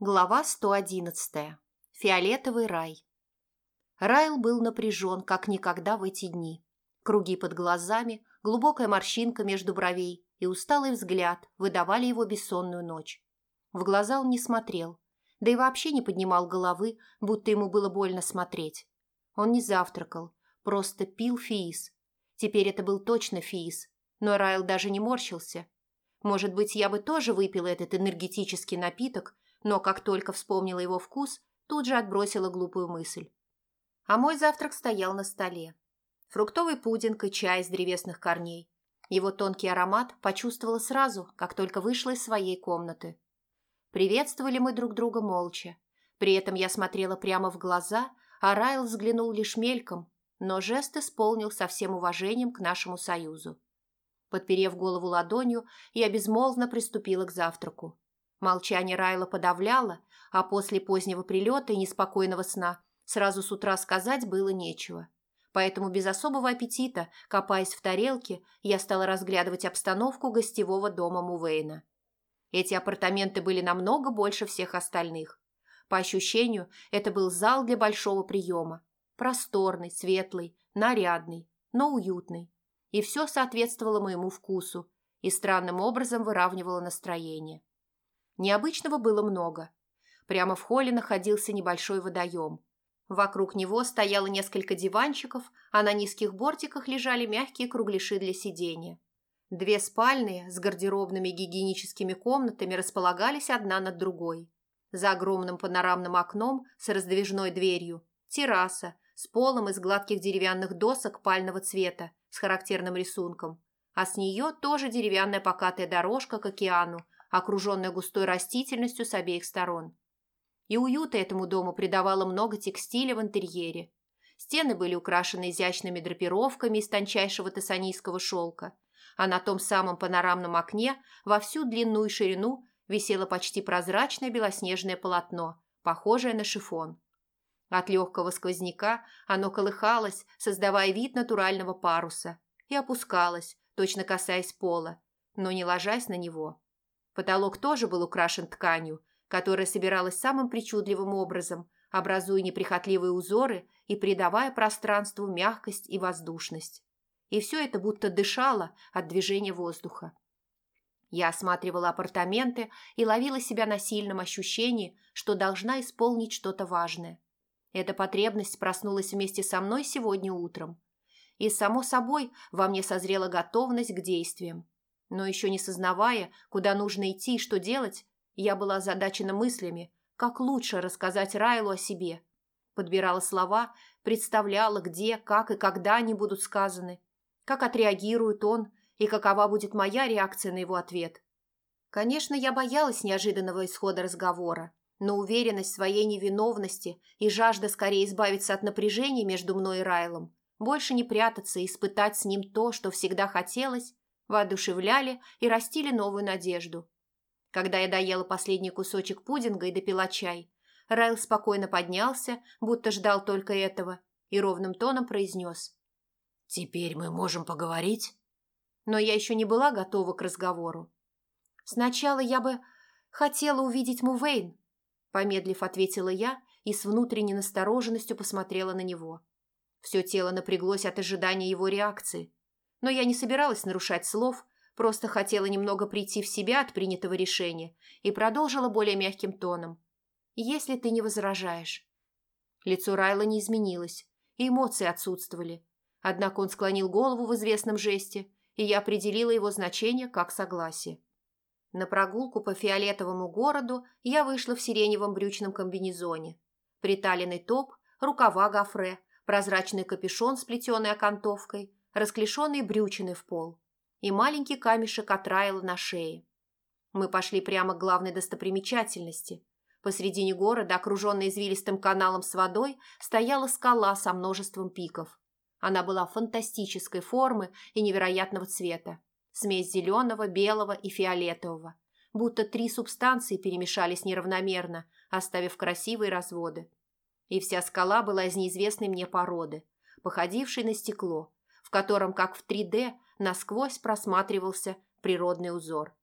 Глава 111. Фиолетовый рай. Райл был напряжен, как никогда в эти дни. Круги под глазами, глубокая морщинка между бровей и усталый взгляд выдавали его бессонную ночь. В глаза он не смотрел, да и вообще не поднимал головы, будто ему было больно смотреть. Он не завтракал, просто пил фиис. Теперь это был точно фиис, но Райл даже не морщился. Может быть, я бы тоже выпил этот энергетический напиток, но как только вспомнила его вкус, тут же отбросила глупую мысль. А мой завтрак стоял на столе. Фруктовый пудинг и чай из древесных корней. Его тонкий аромат почувствовала сразу, как только вышла из своей комнаты. Приветствовали мы друг друга молча. При этом я смотрела прямо в глаза, а Райл взглянул лишь мельком, но жест исполнил со всем уважением к нашему союзу. Подперев голову ладонью, я безмолвно приступила к завтраку. Молчание Райла подавляло, а после позднего прилета и неспокойного сна сразу с утра сказать было нечего. Поэтому без особого аппетита, копаясь в тарелке, я стала разглядывать обстановку гостевого дома Мувейна. Эти апартаменты были намного больше всех остальных. По ощущению, это был зал для большого приема. Просторный, светлый, нарядный, но уютный. И все соответствовало моему вкусу и странным образом выравнивало настроение. Необычного было много. Прямо в холле находился небольшой водоем. Вокруг него стояло несколько диванчиков, а на низких бортиках лежали мягкие кругляши для сидения. Две спальные с гардеробными гигиеническими комнатами располагались одна над другой. За огромным панорамным окном с раздвижной дверью терраса с полом из гладких деревянных досок пального цвета с характерным рисунком, а с нее тоже деревянная покатая дорожка к океану окруженная густой растительностью с обеих сторон. И уюта этому дому придавало много текстиля в интерьере. Стены были украшены изящными драпировками из тончайшего тессанийского шелка, а на том самом панорамном окне во всю длину и ширину висело почти прозрачное белоснежное полотно, похожее на шифон. От легкого сквозняка оно колыхалось, создавая вид натурального паруса, и опускалось, точно касаясь пола, но не ложась на него. Потолок тоже был украшен тканью, которая собиралась самым причудливым образом, образуя неприхотливые узоры и придавая пространству мягкость и воздушность. И все это будто дышало от движения воздуха. Я осматривала апартаменты и ловила себя на сильном ощущении, что должна исполнить что-то важное. Эта потребность проснулась вместе со мной сегодня утром. И, само собой, во мне созрела готовность к действиям. Но еще не сознавая, куда нужно идти и что делать, я была озадачена мыслями, как лучше рассказать Райлу о себе. Подбирала слова, представляла, где, как и когда они будут сказаны, как отреагирует он и какова будет моя реакция на его ответ. Конечно, я боялась неожиданного исхода разговора, но уверенность в своей невиновности и жажда скорее избавиться от напряжения между мной и Райлом, больше не прятаться и испытать с ним то, что всегда хотелось, воодушевляли и растили новую надежду. Когда я доела последний кусочек пудинга и допила чай, Райл спокойно поднялся, будто ждал только этого, и ровным тоном произнес. «Теперь мы можем поговорить?» Но я еще не была готова к разговору. «Сначала я бы хотела увидеть Мувейн», помедлив ответила я и с внутренней настороженностью посмотрела на него. Все тело напряглось от ожидания его реакции. Но я не собиралась нарушать слов, просто хотела немного прийти в себя от принятого решения и продолжила более мягким тоном. «Если ты не возражаешь». Лицо Райла не изменилось, и эмоции отсутствовали. Однако он склонил голову в известном жесте, и я определила его значение как согласие. На прогулку по фиолетовому городу я вышла в сиреневом брючном комбинезоне. Приталенный топ, рукава гофре, прозрачный капюшон с плетеной окантовкой, расклешенные брючины в пол и маленький камешек от Райла на шее. Мы пошли прямо к главной достопримечательности. Посредине города, окруженной извилистым каналом с водой, стояла скала со множеством пиков. Она была фантастической формы и невероятного цвета. Смесь зеленого, белого и фиолетового. Будто три субстанции перемешались неравномерно, оставив красивые разводы. И вся скала была из неизвестной мне породы, походившей на стекло, в котором, как в 3D, насквозь просматривался природный узор.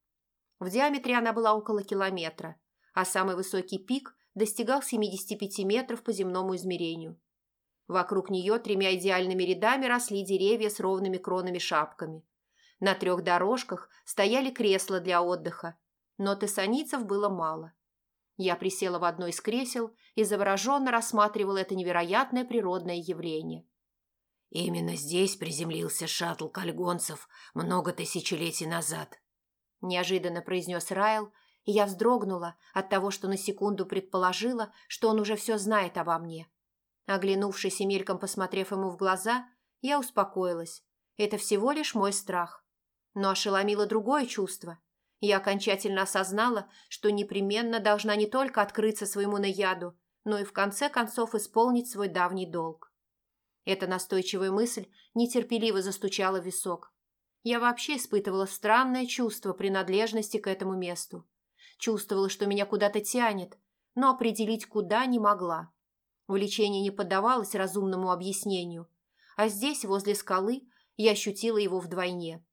В диаметре она была около километра, а самый высокий пик достигал 75 метров по земному измерению. Вокруг нее тремя идеальными рядами росли деревья с ровными кронами шапками. На трех дорожках стояли кресла для отдыха, но тессаницев было мало. Я присела в одно из кресел и завороженно рассматривала это невероятное природное явление. Именно здесь приземлился шаттл кальгонцев много тысячелетий назад. Неожиданно произнес Райл, и я вздрогнула от того, что на секунду предположила, что он уже все знает обо мне. Оглянувшись и мельком посмотрев ему в глаза, я успокоилась. Это всего лишь мой страх. Но ошеломило другое чувство. Я окончательно осознала, что непременно должна не только открыться своему наяду, но и в конце концов исполнить свой давний долг. Эта настойчивая мысль нетерпеливо застучала в висок. Я вообще испытывала странное чувство принадлежности к этому месту. Чувствовала, что меня куда-то тянет, но определить куда не могла. Влечение не поддавалось разумному объяснению, а здесь, возле скалы, я ощутила его вдвойне.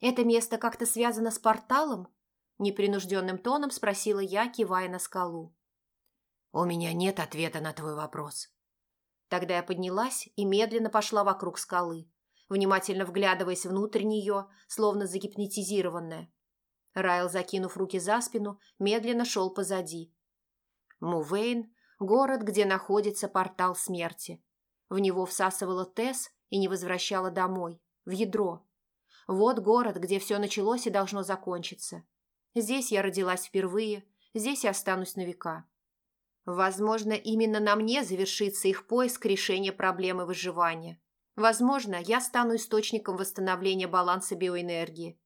«Это место как-то связано с порталом?» Непринужденным тоном спросила я, кивая на скалу. «У меня нет ответа на твой вопрос». Тогда я поднялась и медленно пошла вокруг скалы, внимательно вглядываясь внутрь нее, словно загипнотизированная. Райл, закинув руки за спину, медленно шел позади. Мувейн Город, где находится портал смерти. В него всасывала Тесс и не возвращала домой, в ядро. Вот город, где все началось и должно закончиться. Здесь я родилась впервые, здесь я останусь на века. Возможно, именно на мне завершится их поиск решения проблемы выживания. Возможно, я стану источником восстановления баланса биоэнергии.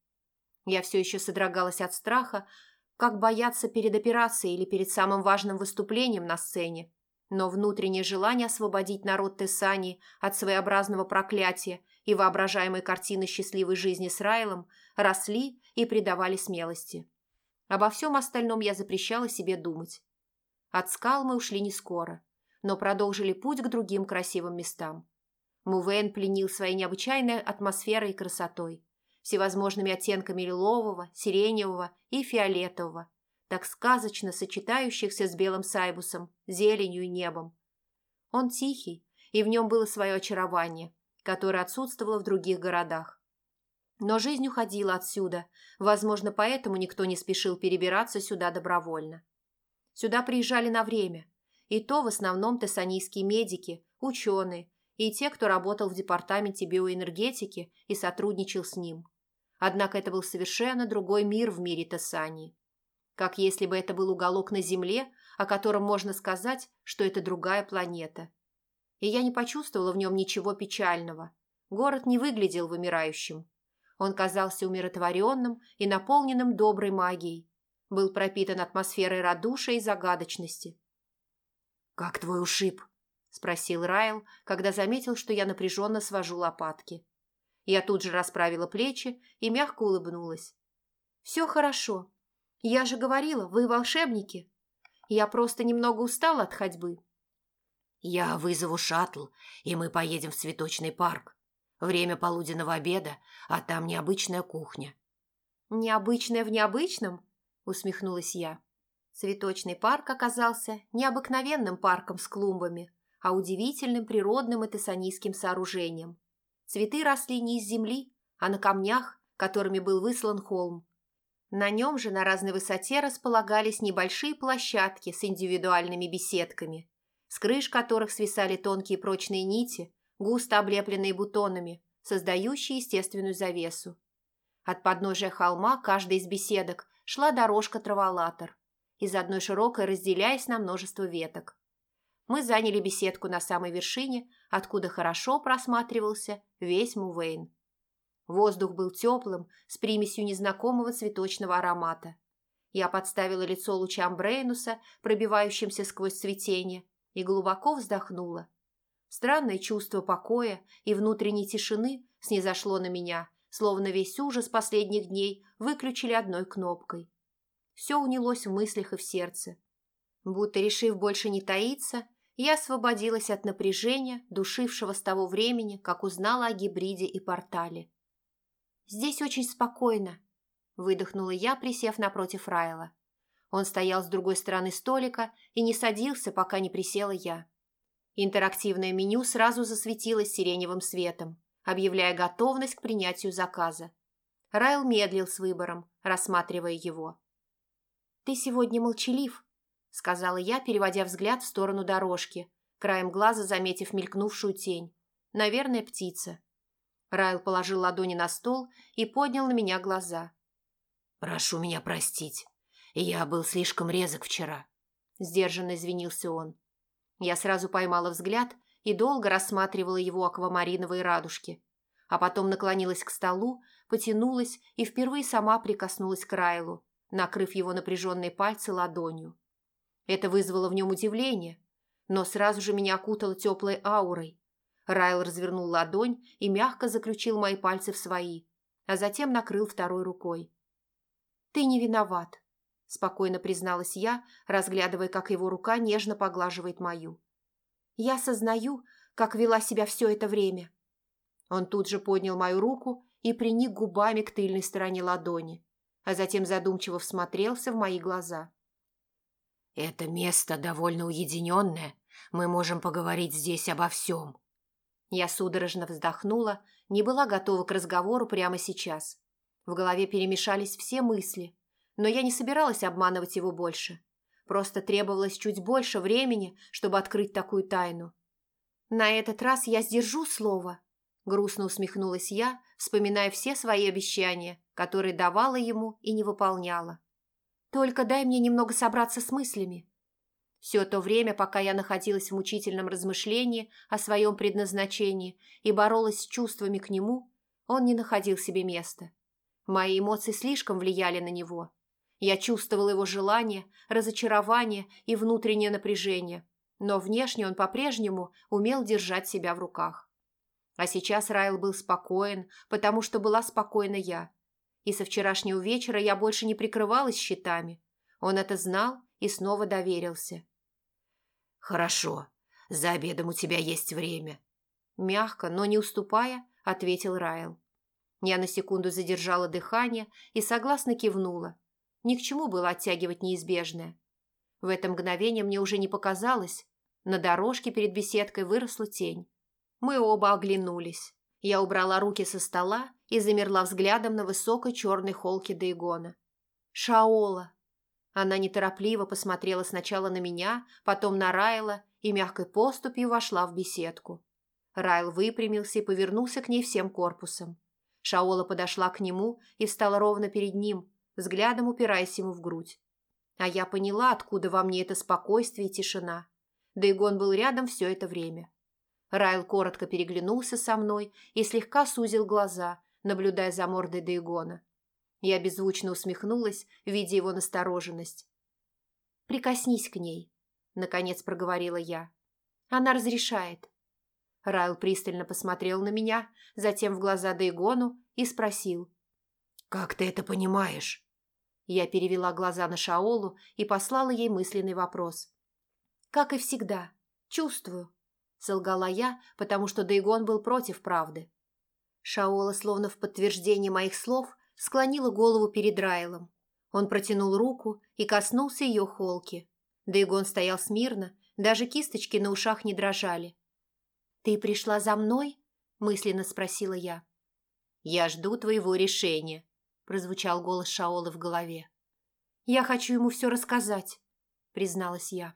Я все еще содрогалась от страха, как бояться перед операцией или перед самым важным выступлением на сцене. Но внутреннее желание освободить народ Тессани от своеобразного проклятия и воображаемой картины счастливой жизни с Райлом росли и придавали смелости. Обо всем остальном я запрещала себе думать. От скал мы ушли не скоро, но продолжили путь к другим красивым местам. Мувен пленил своей необычайной атмосферой и красотой всевозможными оттенками лилового, сиреневого и фиолетового, так сказочно сочетающихся с белым сайбусом, зеленью и небом. Он тихий, и в нем было свое очарование, которое отсутствовало в других городах. Но жизнь уходила отсюда, возможно, поэтому никто не спешил перебираться сюда добровольно. Сюда приезжали на время, и то в основном тессанийские медики, ученые и те, кто работал в департаменте биоэнергетики и сотрудничал с ним. Однако это был совершенно другой мир в мире Тессании. Как если бы это был уголок на Земле, о котором можно сказать, что это другая планета. И я не почувствовала в нем ничего печального. Город не выглядел вымирающим. Он казался умиротворенным и наполненным доброй магией. Был пропитан атмосферой радушия и загадочности. «Как твой ушиб?» – спросил Райл, когда заметил, что я напряженно свожу лопатки. Я тут же расправила плечи и мягко улыбнулась. «Все хорошо. Я же говорила, вы волшебники. Я просто немного устала от ходьбы». «Я вызову шаттл, и мы поедем в цветочный парк. Время полуденного обеда, а там необычная кухня». «Необычная в необычном?» – усмехнулась я. Цветочный парк оказался необыкновенным парком с клумбами, а удивительным природным и тессанийским сооружением. Цветы росли не из земли, а на камнях, которыми был выслан холм. На нем же на разной высоте располагались небольшие площадки с индивидуальными беседками, с крыш которых свисали тонкие прочные нити, густо облепленные бутонами, создающие естественную завесу. От подножия холма каждой из беседок шла дорожка-траволатор, из одной широкой разделяясь на множество веток. Мы заняли беседку на самой вершине, откуда хорошо просматривался весь Мувейн. Воздух был теплым, с примесью незнакомого цветочного аромата. Я подставила лицо лучам Брейнуса, пробивающимся сквозь цветение, и глубоко вздохнула. Странное чувство покоя и внутренней тишины снизошло на меня, словно весь ужас последних дней выключили одной кнопкой. Все унялось в мыслях и в сердце. Будто решив больше не таиться, я освободилась от напряжения, душившего с того времени, как узнала о гибриде и портале. «Здесь очень спокойно», – выдохнула я, присев напротив Райла. Он стоял с другой стороны столика и не садился, пока не присела я. Интерактивное меню сразу засветилось сиреневым светом, объявляя готовность к принятию заказа. Райл медлил с выбором, рассматривая его. «Ты сегодня молчалив», — сказала я, переводя взгляд в сторону дорожки, краем глаза заметив мелькнувшую тень. «Наверное, птица». Райл положил ладони на стол и поднял на меня глаза. «Прошу меня простить. Я был слишком резок вчера», — сдержанно извинился он. Я сразу поймала взгляд и долго рассматривала его аквамариновые радужки, а потом наклонилась к столу, потянулась и впервые сама прикоснулась к Райлу, накрыв его напряженные пальцы ладонью. Это вызвало в нем удивление, но сразу же меня окутало теплой аурой. Райл развернул ладонь и мягко заключил мои пальцы в свои, а затем накрыл второй рукой. «Ты не виноват», – спокойно призналась я, разглядывая, как его рука нежно поглаживает мою. «Я сознаю, как вела себя все это время». Он тут же поднял мою руку и приник губами к тыльной стороне ладони, а затем задумчиво всмотрелся в мои глаза. «Это место довольно уединенное. Мы можем поговорить здесь обо всем». Я судорожно вздохнула, не была готова к разговору прямо сейчас. В голове перемешались все мысли, но я не собиралась обманывать его больше. Просто требовалось чуть больше времени, чтобы открыть такую тайну. «На этот раз я сдержу слово», – грустно усмехнулась я, вспоминая все свои обещания, которые давала ему и не выполняла. «Только дай мне немного собраться с мыслями». Все то время, пока я находилась в мучительном размышлении о своем предназначении и боролась с чувствами к нему, он не находил себе места. Мои эмоции слишком влияли на него – я чувствовал его желание, разочарование и внутреннее напряжение, но внешне он по-прежнему умел держать себя в руках. А сейчас Райл был спокоен, потому что была спокойна я. И со вчерашнего вечера я больше не прикрывалась щитами. Он это знал и снова доверился. «Хорошо, за обедом у тебя есть время», – мягко, но не уступая, ответил Райл. Я на секунду задержала дыхание и согласно кивнула, ни к чему было оттягивать неизбежное. В это мгновение мне уже не показалось. На дорожке перед беседкой выросла тень. Мы оба оглянулись. Я убрала руки со стола и замерла взглядом на высокой черной холке Дейгона. «Шаола!» Она неторопливо посмотрела сначала на меня, потом на Райла и мягкой поступью вошла в беседку. Райл выпрямился и повернулся к ней всем корпусом. Шаола подошла к нему и встала ровно перед ним, взглядом упираясь ему в грудь. А я поняла, откуда во мне это спокойствие и тишина. Дейгон был рядом все это время. Райл коротко переглянулся со мной и слегка сузил глаза, наблюдая за мордой Дейгона. Я беззвучно усмехнулась, видя его настороженность. «Прикоснись к ней», — наконец проговорила я. «Она разрешает». Райл пристально посмотрел на меня, затем в глаза Дейгону и спросил. «Как ты это понимаешь?» Я перевела глаза на Шаолу и послала ей мысленный вопрос. «Как и всегда. Чувствую», – солгала я, потому что Дейгон был против правды. Шаола, словно в подтверждение моих слов, склонила голову перед Райлом. Он протянул руку и коснулся ее холки. Дейгон стоял смирно, даже кисточки на ушах не дрожали. «Ты пришла за мной?» – мысленно спросила я. «Я жду твоего решения», прозвучал голос Шаолы в голове. «Я хочу ему все рассказать», – призналась я.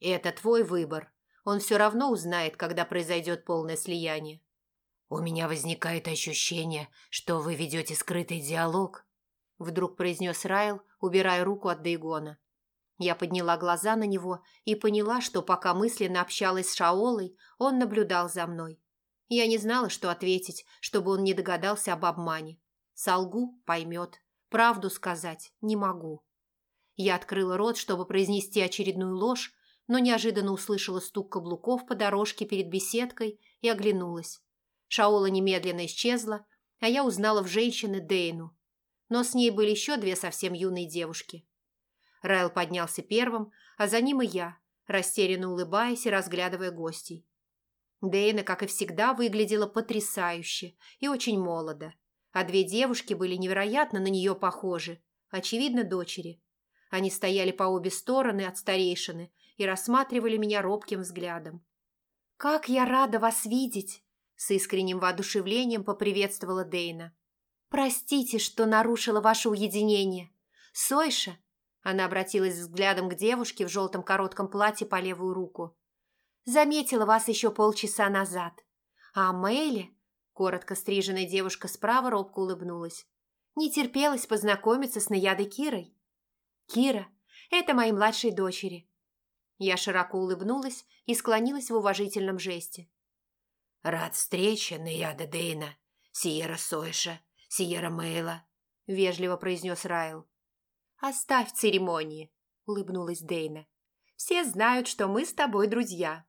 «Это твой выбор. Он все равно узнает, когда произойдет полное слияние». «У меня возникает ощущение, что вы ведете скрытый диалог», – вдруг произнес Райл, убирая руку от Дейгона. Я подняла глаза на него и поняла, что пока мысленно общалась с Шаолой, он наблюдал за мной. Я не знала, что ответить, чтобы он не догадался об обмане. Солгу – поймет. Правду сказать не могу. Я открыла рот, чтобы произнести очередную ложь, но неожиданно услышала стук каблуков по дорожке перед беседкой и оглянулась. Шаола немедленно исчезла, а я узнала в женщине Дейну. Но с ней были еще две совсем юные девушки. Райл поднялся первым, а за ним и я, растерянно улыбаясь и разглядывая гостей. Дейна, как и всегда, выглядела потрясающе и очень молодо а две девушки были невероятно на нее похожи, очевидно, дочери. Они стояли по обе стороны от старейшины и рассматривали меня робким взглядом. «Как я рада вас видеть!» С искренним воодушевлением поприветствовала Дейна. «Простите, что нарушила ваше уединение. Сойша!» Она обратилась взглядом к девушке в желтом коротком платье по левую руку. «Заметила вас еще полчаса назад. А Мэйли...» Коротко стриженная девушка справа робко улыбнулась. «Не терпелась познакомиться с наядой Кирой». «Кира, это мои младшие дочери». Я широко улыбнулась и склонилась в уважительном жесте. «Рад встрече, Наяда Дейна, Сиера Сойша, Сиера Мейла», – вежливо произнес Райл. «Оставь церемонии», – улыбнулась Дейна. «Все знают, что мы с тобой друзья.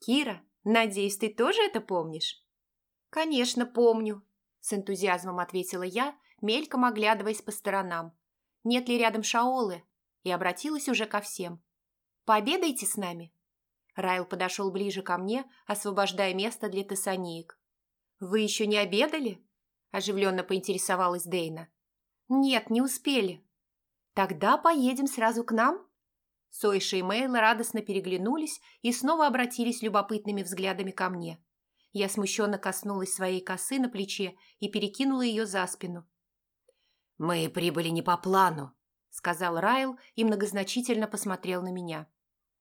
Кира, надеюсь, ты тоже это помнишь?» «Конечно, помню», – с энтузиазмом ответила я, мельком оглядываясь по сторонам. «Нет ли рядом Шаолы?» И обратилась уже ко всем. «Пообедайте с нами». Райл подошел ближе ко мне, освобождая место для тессанеек. «Вы еще не обедали?» – оживленно поинтересовалась Дейна. «Нет, не успели». «Тогда поедем сразу к нам?» Сойша и Мейла радостно переглянулись и снова обратились любопытными взглядами ко мне. Я смущенно коснулась своей косы на плече и перекинула ее за спину. «Мы прибыли не по плану», – сказал Райл и многозначительно посмотрел на меня.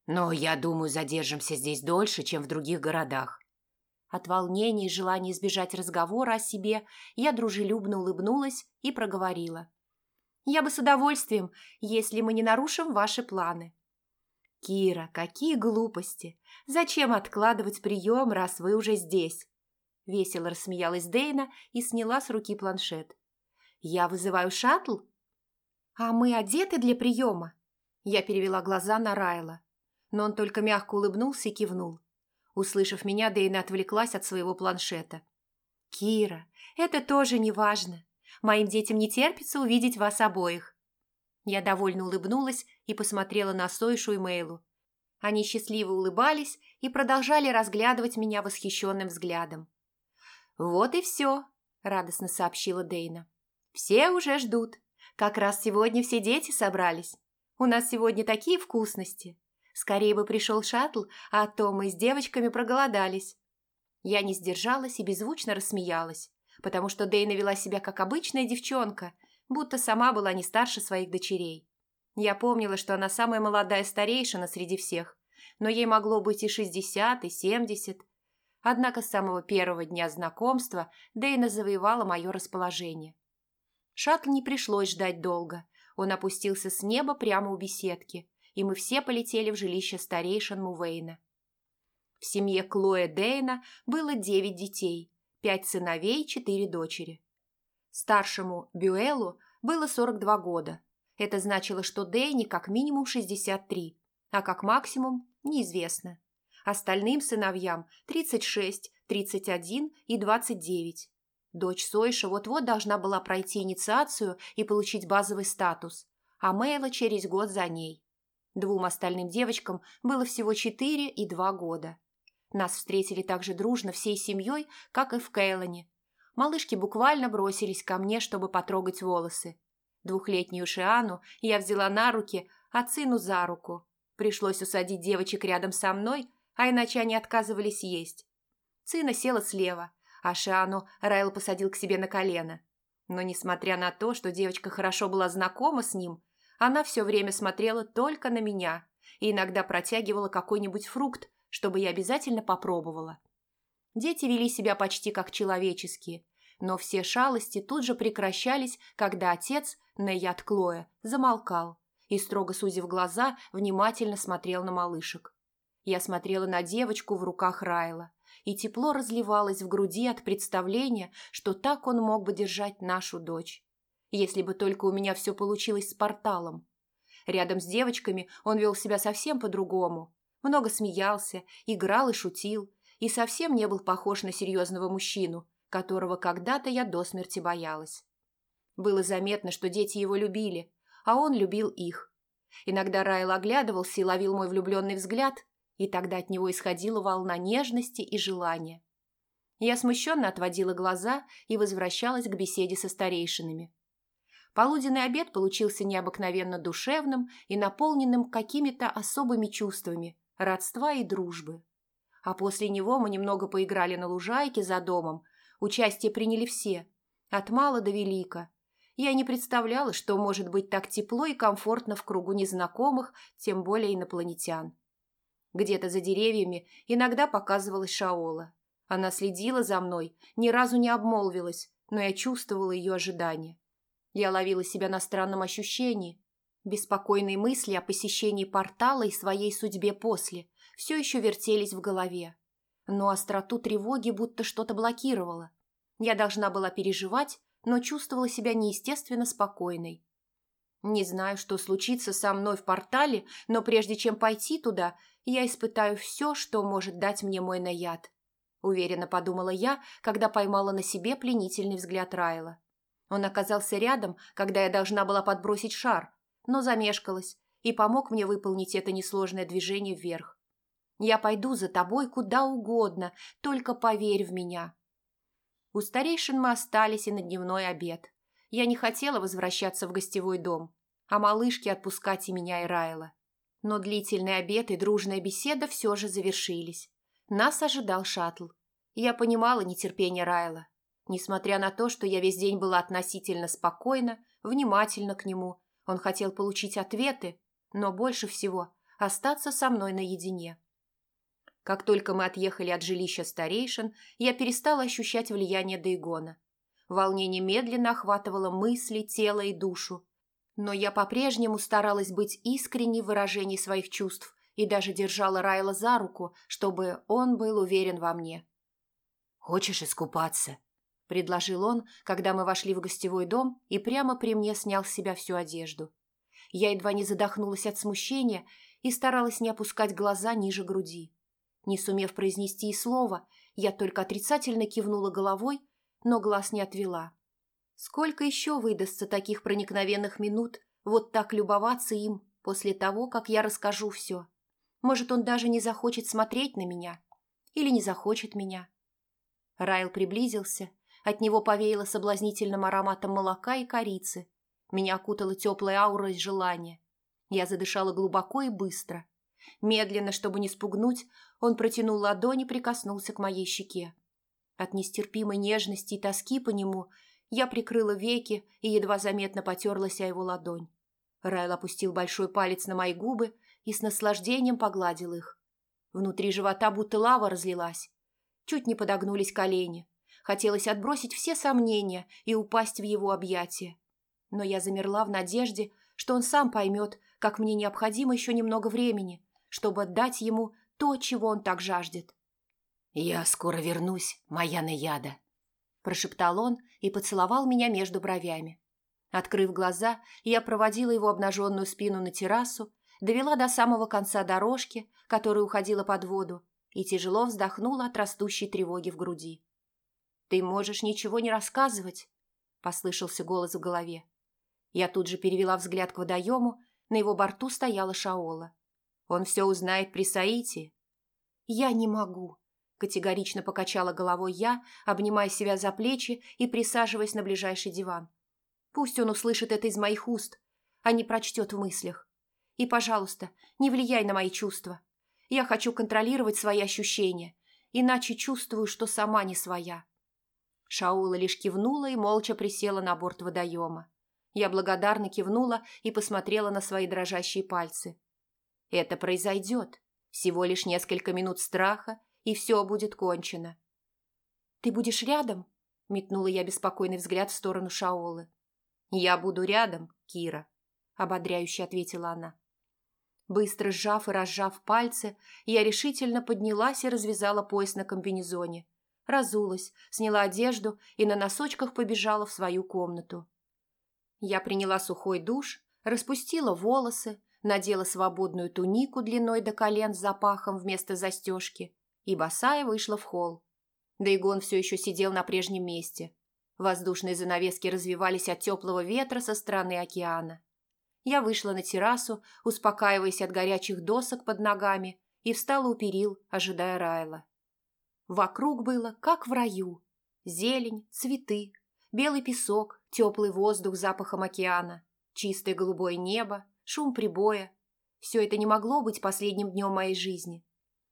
Но я думаю, задержимся здесь дольше, чем в других городах. От волнения и желания избежать разговора о себе я дружелюбно улыбнулась и проговорила. «Я бы с удовольствием, если мы не нарушим ваши планы». «Кира, какие глупости! Зачем откладывать прием, раз вы уже здесь?» Весело рассмеялась Дейна и сняла с руки планшет. «Я вызываю шаттл?» «А мы одеты для приема?» Я перевела глаза на Райла но он только мягко улыбнулся и кивнул. Услышав меня, Дейна отвлеклась от своего планшета. «Кира, это тоже не важно. Моим детям не терпится увидеть вас обоих». Я довольно улыбнулась и посмотрела на Сойшу и Мейлу. Они счастливо улыбались и продолжали разглядывать меня восхищенным взглядом. «Вот и все», – радостно сообщила Дейна. «Все уже ждут. Как раз сегодня все дети собрались. У нас сегодня такие вкусности. Скорее бы пришел шаттл, а то мы с девочками проголодались. Я не сдержалась и беззвучно рассмеялась, потому что Дейна вела себя как обычная девчонка, будто сама была не старше своих дочерей. Я помнила, что она самая молодая старейшина среди всех, но ей могло быть и шестьдесят, и семьдесят. Однако с самого первого дня знакомства Дейна завоевала мое расположение. Шаттл не пришлось ждать долго. Он опустился с неба прямо у беседки, и мы все полетели в жилище старейшин Мувейна. В семье Клоя Дейна было девять детей, пять сыновей, четыре дочери. Старшему Бюэлу было 42 года. Это значило, что Дейни как минимум 63, а как максимум неизвестно. Остальным сыновьям 36, 31 и 29. Дочь Сойша вот-вот должна была пройти инициацию и получить базовый статус, а Мейла через год за ней. Двум остальным девочкам было всего четыре и два года. Нас встретили так же дружно всей семьей, как и в Кейлоне. Малышки буквально бросились ко мне, чтобы потрогать волосы. Двухлетнюю Шиану я взяла на руки, а сыну за руку. Пришлось усадить девочек рядом со мной, а иначе они отказывались есть. Цина села слева, а Шиану Райл посадил к себе на колено. Но, несмотря на то, что девочка хорошо была знакома с ним, она все время смотрела только на меня и иногда протягивала какой-нибудь фрукт, чтобы я обязательно попробовала. Дети вели себя почти как человеческие, но все шалости тут же прекращались, когда отец, Нейят Клоя, замолкал и, строго сузив глаза, внимательно смотрел на малышек. Я смотрела на девочку в руках Райла, и тепло разливалось в груди от представления, что так он мог бы держать нашу дочь если бы только у меня все получилось с порталом. Рядом с девочками он вел себя совсем по-другому. Много смеялся, играл и шутил, и совсем не был похож на серьезного мужчину, которого когда-то я до смерти боялась. Было заметно, что дети его любили, а он любил их. Иногда Райл оглядывался и ловил мой влюбленный взгляд, и тогда от него исходила волна нежности и желания. Я смущенно отводила глаза и возвращалась к беседе со старейшинами. Полуденный обед получился необыкновенно душевным и наполненным какими-то особыми чувствами родства и дружбы. А после него мы немного поиграли на лужайке за домом. Участие приняли все, от мала до велика. Я не представляла, что может быть так тепло и комфортно в кругу незнакомых, тем более инопланетян. Где-то за деревьями иногда показывалась Шаола. Она следила за мной, ни разу не обмолвилась, но я чувствовала ее ожидание. Я ловила себя на странном ощущении. Беспокойные мысли о посещении портала и своей судьбе после все еще вертелись в голове. Но остроту тревоги будто что-то блокировало. Я должна была переживать, но чувствовала себя неестественно спокойной. Не знаю, что случится со мной в портале, но прежде чем пойти туда, я испытаю все, что может дать мне мой наяд. Уверенно подумала я, когда поймала на себе пленительный взгляд Райла. Он оказался рядом, когда я должна была подбросить шар, но замешкалась и помог мне выполнить это несложное движение вверх. Я пойду за тобой куда угодно, только поверь в меня. У старейшин мы остались и на дневной обед. Я не хотела возвращаться в гостевой дом, а малышки отпускать и меня, и Райла. Но длительный обед и дружная беседа все же завершились. Нас ожидал шаттл. Я понимала нетерпение Райла. Несмотря на то, что я весь день была относительно спокойна, внимательна к нему, он хотел получить ответы, но больше всего остаться со мной наедине. Как только мы отъехали от жилища старейшин, я перестала ощущать влияние Дейгона. Волнение медленно охватывало мысли, тело и душу, но я по-прежнему старалась быть искренней в выражении своих чувств и даже держала Райла за руку, чтобы он был уверен во мне. «Хочешь искупаться?» – предложил он, когда мы вошли в гостевой дом и прямо при мне снял с себя всю одежду. Я едва не задохнулась от смущения и старалась не опускать глаза ниже груди. Не сумев произнести и слова, я только отрицательно кивнула головой, но глаз не отвела. Сколько еще выдастся таких проникновенных минут вот так любоваться им после того, как я расскажу все? Может, он даже не захочет смотреть на меня? Или не захочет меня? Райл приблизился, от него повеяло соблазнительным ароматом молока и корицы. Меня окутала теплая аура из желания. Я задышала глубоко и быстро. Медленно, чтобы не спугнуть, он протянул ладонь и прикоснулся к моей щеке. От нестерпимой нежности и тоски по нему – я прикрыла веки и едва заметно потерлась о его ладонь. Райл опустил большой палец на мои губы и с наслаждением погладил их. Внутри живота будто лава разлилась. Чуть не подогнулись колени. Хотелось отбросить все сомнения и упасть в его объятия. Но я замерла в надежде, что он сам поймет, как мне необходимо еще немного времени, чтобы отдать ему то, чего он так жаждет. «Я скоро вернусь, моя Наяда», – прошептал он и поцеловал меня между бровями. Открыв глаза, я проводила его обнаженную спину на террасу, довела до самого конца дорожки, которая уходила под воду, и тяжело вздохнула от растущей тревоги в груди. «Ты можешь ничего не рассказывать?» – послышался голос в голове. Я тут же перевела взгляд к водоему, на его борту стояла Шаола. «Он все узнает при Саите». «Я не могу», Категорично покачала головой я, обнимая себя за плечи и присаживаясь на ближайший диван. Пусть он услышит это из моих уст, а не прочтет в мыслях. И, пожалуйста, не влияй на мои чувства. Я хочу контролировать свои ощущения, иначе чувствую, что сама не своя. Шаула лишь кивнула и молча присела на борт водоема. Я благодарно кивнула и посмотрела на свои дрожащие пальцы. Это произойдет. Всего лишь несколько минут страха и все будет кончено. «Ты будешь рядом?» – метнула я беспокойный взгляд в сторону Шаолы. «Я буду рядом, Кира», – ободряюще ответила она. Быстро сжав и разжав пальцы, я решительно поднялась и развязала пояс на комбинезоне. Разулась, сняла одежду и на носочках побежала в свою комнату. Я приняла сухой душ, распустила волосы, надела свободную тунику длиной до колен с запахом вместо застежки и босая вышла в холл. Дейгон все еще сидел на прежнем месте. Воздушные занавески развивались от теплого ветра со стороны океана. Я вышла на террасу, успокаиваясь от горячих досок под ногами, и встала у перил, ожидая Райла. Вокруг было, как в раю. Зелень, цветы, Белый песок, теплый воздух с запахом океана, чистое голубое небо, шум прибоя. Все это не могло быть последним днем моей жизни.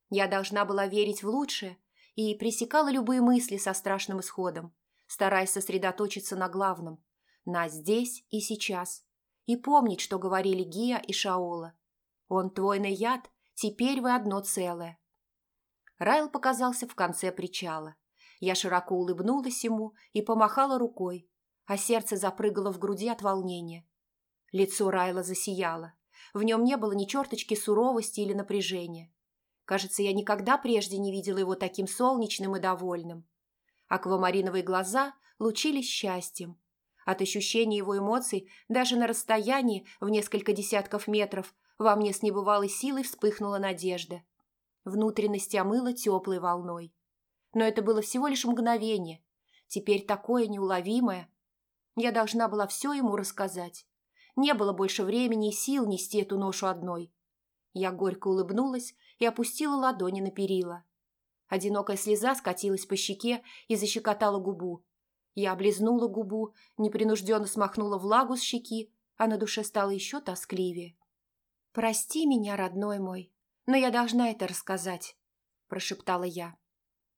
Я должна была верить в лучшее и пресекала любые мысли со страшным исходом, стараясь сосредоточиться на главном, на здесь и сейчас, и помнить, что говорили Гия и Шаола. Он твой яд, теперь вы одно целое. Райл показался в конце причала. Я широко улыбнулась ему и помахала рукой, а сердце запрыгало в груди от волнения. Лицо Райла засияло. В нем не было ни черточки суровости или напряжения. Кажется, я никогда прежде не видела его таким солнечным и довольным. Аквамариновые глаза лучились счастьем. От ощущения его эмоций даже на расстоянии в несколько десятков метров во мне с небывалой силой вспыхнула надежда. Внутренность омыла теплой волной. Но это было всего лишь мгновение. Теперь такое неуловимое. Я должна была все ему рассказать. Не было больше времени и сил нести эту ношу одной. Я горько улыбнулась и опустила ладони на перила. Одинокая слеза скатилась по щеке и защекотала губу. Я облизнула губу, непринужденно смахнула влагу с щеки, а на душе стало еще тоскливее. «Прости меня, родной мой, но я должна это рассказать», – прошептала я.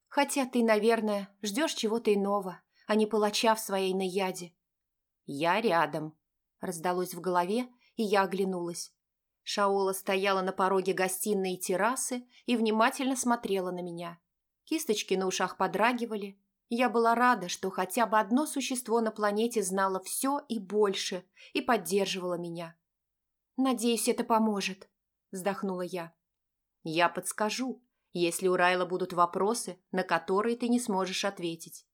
«Хотя ты, наверное, ждешь чего-то иного, а не палача в своей наяде». «Я рядом», – раздалось в голове, и я оглянулась. Шаола стояла на пороге гостиной и террасы и внимательно смотрела на меня. Кисточки на ушах подрагивали. Я была рада, что хотя бы одно существо на планете знало все и больше и поддерживало меня. «Надеюсь, это поможет», – вздохнула я. «Я подскажу, если у Райла будут вопросы, на которые ты не сможешь ответить».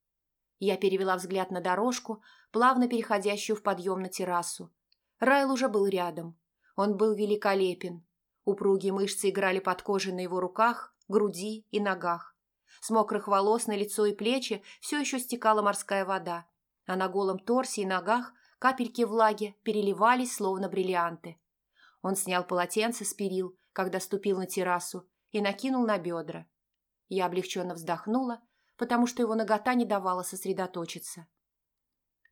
Я перевела взгляд на дорожку, плавно переходящую в подъем на террасу. Райл уже был рядом. Он был великолепен. Упругие мышцы играли под кожей на его руках, груди и ногах. С мокрых волос на лицо и плечи все еще стекала морская вода, а на голом торсе и ногах капельки влаги переливались, словно бриллианты. Он снял полотенце с перил, когда ступил на террасу, и накинул на бедра. Я облегченно вздохнула, потому что его нагота не давала сосредоточиться.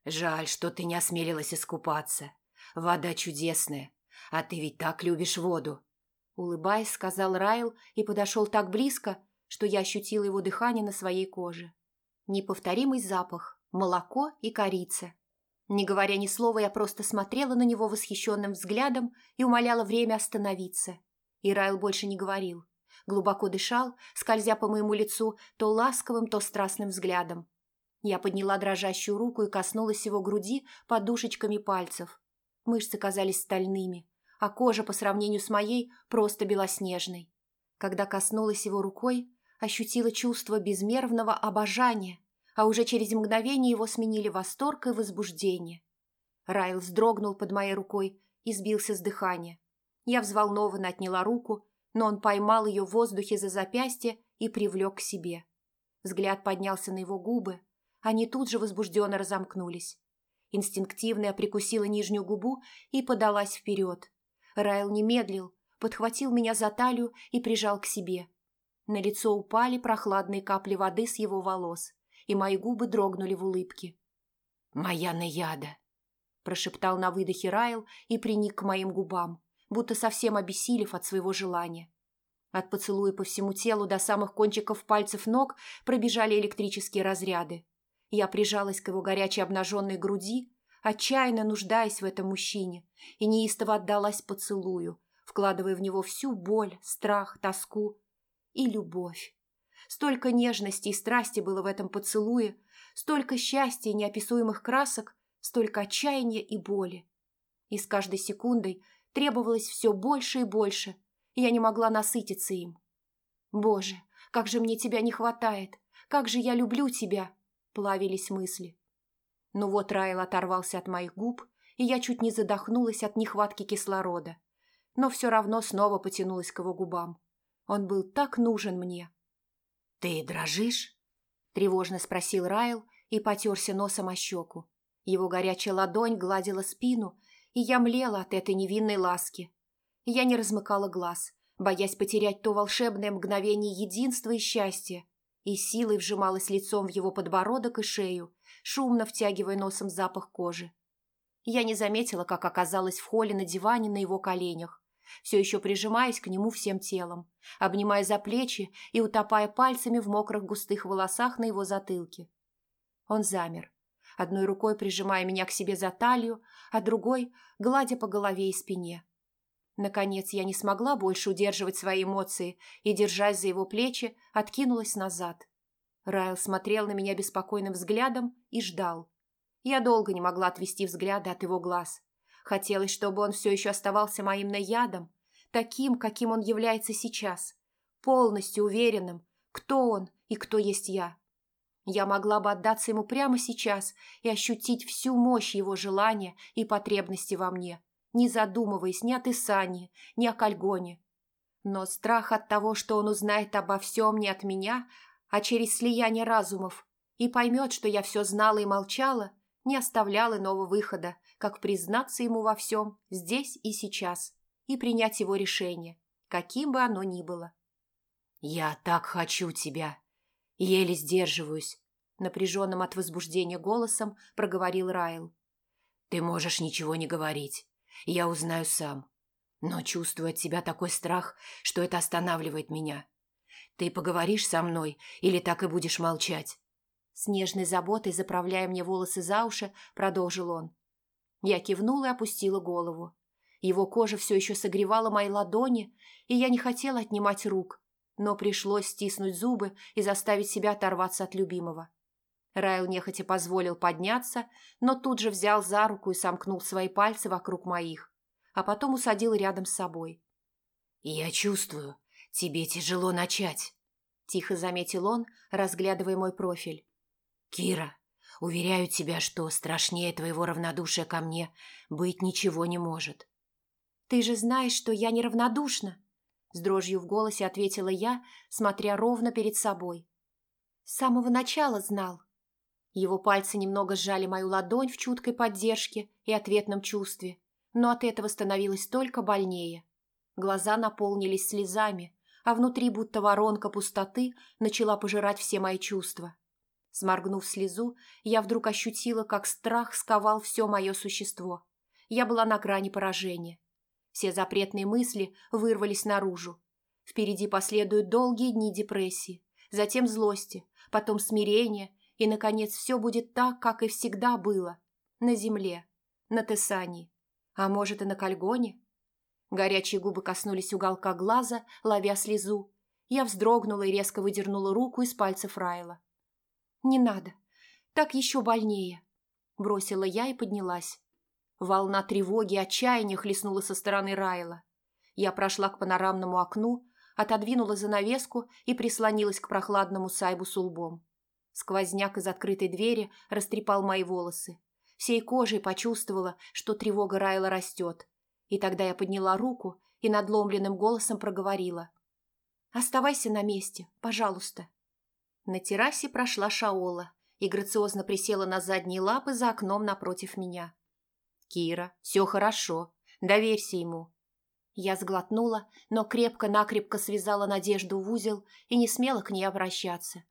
«Жаль, что ты не осмелилась искупаться. Вода чудесная, а ты ведь так любишь воду!» Улыбаясь, сказал Райл и подошел так близко, что я ощутила его дыхание на своей коже. Неповторимый запах, молоко и корица. Не говоря ни слова, я просто смотрела на него восхищенным взглядом и умоляла время остановиться. И Райл больше не говорил. Глубоко дышал, скользя по моему лицу то ласковым, то страстным взглядом. Я подняла дрожащую руку и коснулась его груди подушечками пальцев. Мышцы казались стальными, а кожа по сравнению с моей просто белоснежной. Когда коснулась его рукой, ощутила чувство безмерного обожания, а уже через мгновение его сменили восторг и возбуждение. Райл вздрогнул под моей рукой и сбился с дыхания. Я взволнованно отняла руку, но он поймал ее в воздухе за запястье и привлек к себе. Взгляд поднялся на его губы, они тут же возбужденно разомкнулись. Инстинктивно я прикусила нижнюю губу и подалась вперед. Райл не медлил, подхватил меня за талию и прижал к себе. На лицо упали прохладные капли воды с его волос, и мои губы дрогнули в улыбке. «Моя наяда!» – прошептал на выдохе Райл и приник к моим губам, будто совсем обессилев от своего желания. От поцелуя по всему телу до самых кончиков пальцев ног пробежали электрические разряды. Я прижалась к его горячей обнаженной груди, отчаянно нуждаясь в этом мужчине, и неистово отдалась поцелую, вкладывая в него всю боль, страх, тоску и любовь. Столько нежности и страсти было в этом поцелуе, столько счастья и неописуемых красок, столько отчаяния и боли. И с каждой секундой требовалось все больше и больше, и я не могла насытиться им. «Боже, как же мне тебя не хватает! Как же я люблю тебя!» Плавились мысли. Но вот Райл оторвался от моих губ, и я чуть не задохнулась от нехватки кислорода. Но все равно снова потянулась к его губам. Он был так нужен мне. «Ты дрожишь?» – тревожно спросил Райл и потерся носом о щеку. Его горячая ладонь гладила спину, и я млела от этой невинной ласки. Я не размыкала глаз, боясь потерять то волшебное мгновение единства и счастья, и силой вжималась лицом в его подбородок и шею, шумно втягивая носом запах кожи. Я не заметила, как оказалась в холле на диване на его коленях, все еще прижимаясь к нему всем телом, обнимая за плечи и утопая пальцами в мокрых густых волосах на его затылке. Он замер, одной рукой прижимая меня к себе за талию, а другой гладя по голове и спине. Наконец я не смогла больше удерживать свои эмоции и, держась за его плечи, откинулась назад. Райл смотрел на меня беспокойным взглядом и ждал. Я долго не могла отвести взгляда от его глаз. Хотелось, чтобы он все еще оставался моим наядом, таким, каким он является сейчас, полностью уверенным, кто он и кто есть я. Я могла бы отдаться ему прямо сейчас и ощутить всю мощь его желания и потребности во мне, не задумываясь ни о Тесане, ни о Кальгоне. Но страх от того, что он узнает обо всем не от меня, а через слияние разумов, и поймет, что я все знала и молчала, не оставлял иного выхода, как признаться ему во всем здесь и сейчас и принять его решение, каким бы оно ни было. «Я так хочу тебя!» Еле сдерживаюсь, напряженным от возбуждения голосом проговорил Райл. «Ты можешь ничего не говорить. Я узнаю сам. Но чувствую от тебя такой страх, что это останавливает меня. Ты поговоришь со мной или так и будешь молчать?» С нежной заботой, заправляя мне волосы за уши, продолжил он. Я кивнула и опустила голову. Его кожа все еще согревала мои ладони, и я не хотела отнимать рук, но пришлось стиснуть зубы и заставить себя оторваться от любимого. Райл нехотя позволил подняться, но тут же взял за руку и сомкнул свои пальцы вокруг моих, а потом усадил рядом с собой. «Я чувствую, тебе тяжело начать», – тихо заметил он, разглядывая мой профиль. «Кира, уверяю тебя, что страшнее твоего равнодушия ко мне быть ничего не может». «Ты же знаешь, что я неравнодушна», – с дрожью в голосе ответила я, смотря ровно перед собой. «С самого начала знал». Его пальцы немного сжали мою ладонь в чуткой поддержке и ответном чувстве, но от этого становилось только больнее. Глаза наполнились слезами, а внутри будто воронка пустоты начала пожирать все мои чувства. Сморгнув слезу, я вдруг ощутила, как страх сковал все мое существо. Я была на грани поражения. Все запретные мысли вырвались наружу. Впереди последуют долгие дни депрессии, затем злости, потом смирение, и, наконец, все будет так, как и всегда было. На земле, на Тесании, а может и на Кальгоне. Горячие губы коснулись уголка глаза, ловя слезу. Я вздрогнула и резко выдернула руку из пальцев Райла. «Не надо. Так еще больнее», – бросила я и поднялась. Волна тревоги и отчаяния хлестнула со стороны Райла. Я прошла к панорамному окну, отодвинула занавеску и прислонилась к прохладному сайбу с лбом. Сквозняк из открытой двери растрепал мои волосы. Всей кожей почувствовала, что тревога Райла растет. И тогда я подняла руку и надломленным голосом проговорила. «Оставайся на месте, пожалуйста». На террасе прошла Шаола и грациозно присела на задние лапы за окном напротив меня. «Кира, все хорошо. Доверься ему». Я сглотнула, но крепко-накрепко связала Надежду в узел и не смела к ней обращаться.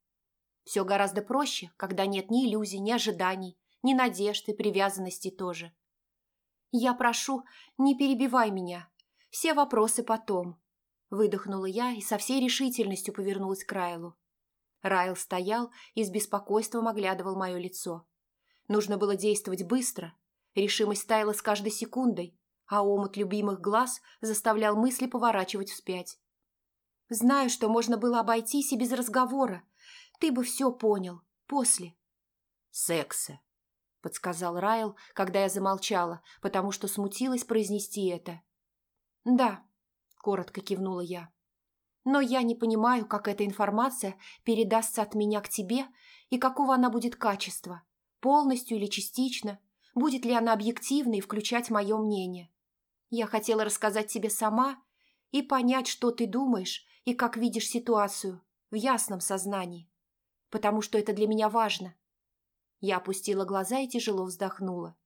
Все гораздо проще, когда нет ни иллюзий, ни ожиданий, ни надежд и привязанности тоже. «Я прошу, не перебивай меня. Все вопросы потом», – выдохнула я и со всей решительностью повернулась к Райлу. Райл стоял и с беспокойством оглядывал мое лицо. Нужно было действовать быстро. Решимость таяла с каждой секундой, а омут любимых глаз заставлял мысли поворачивать вспять. «Знаю, что можно было обойтись и без разговора. Ты бы все понял. После». «Секса», — подсказал Райл, когда я замолчала, потому что смутилась произнести это. «Да», — коротко кивнула я. Но я не понимаю, как эта информация передастся от меня к тебе и какого она будет качества, полностью или частично, будет ли она объективной и включать мое мнение. Я хотела рассказать тебе сама и понять, что ты думаешь и как видишь ситуацию в ясном сознании, потому что это для меня важно. Я опустила глаза и тяжело вздохнула.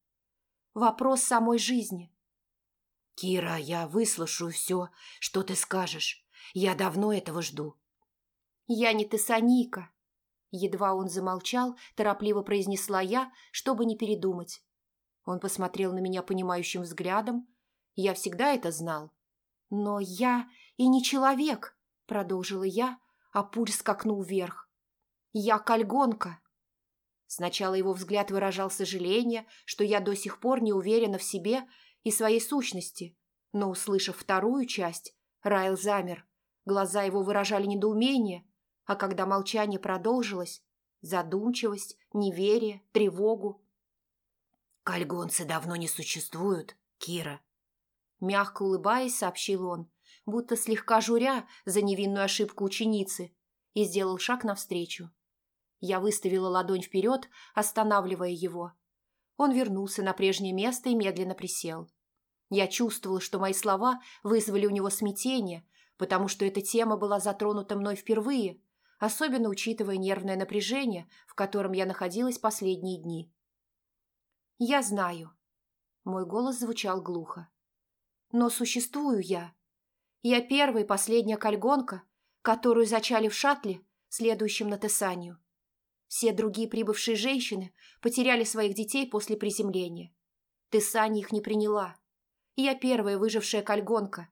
Вопрос самой жизни. «Кира, я выслушаю все, что ты скажешь. Я давно этого жду. Я не Тессаника. Едва он замолчал, торопливо произнесла я, чтобы не передумать. Он посмотрел на меня понимающим взглядом. Я всегда это знал. «Но я и не человек», — продолжила я, а пульс скакнул вверх. «Я кальгонка». Сначала его взгляд выражал сожаление, что я до сих пор не уверена в себе и своей сущности, но, услышав вторую часть, Райл замер. Глаза его выражали недоумение, а когда молчание продолжилось, задумчивость, неверие, тревогу. «Кальгонцы давно не существуют, Кира», – мягко улыбаясь, сообщил он, будто слегка журя за невинную ошибку ученицы, и сделал шаг навстречу. Я выставила ладонь вперед, останавливая его. Он вернулся на прежнее место и медленно присел. Я чувствовала, что мои слова вызвали у него смятение, потому что эта тема была затронута мной впервые, особенно учитывая нервное напряжение, в котором я находилась последние дни. «Я знаю». Мой голос звучал глухо. «Но существую я. Я первая и последняя кальгонка, которую зачали в шаттле, следующем на Тесанию. Все другие прибывшие женщины потеряли своих детей после приземления. Тесания их не приняла. Я первая выжившая кальгонка.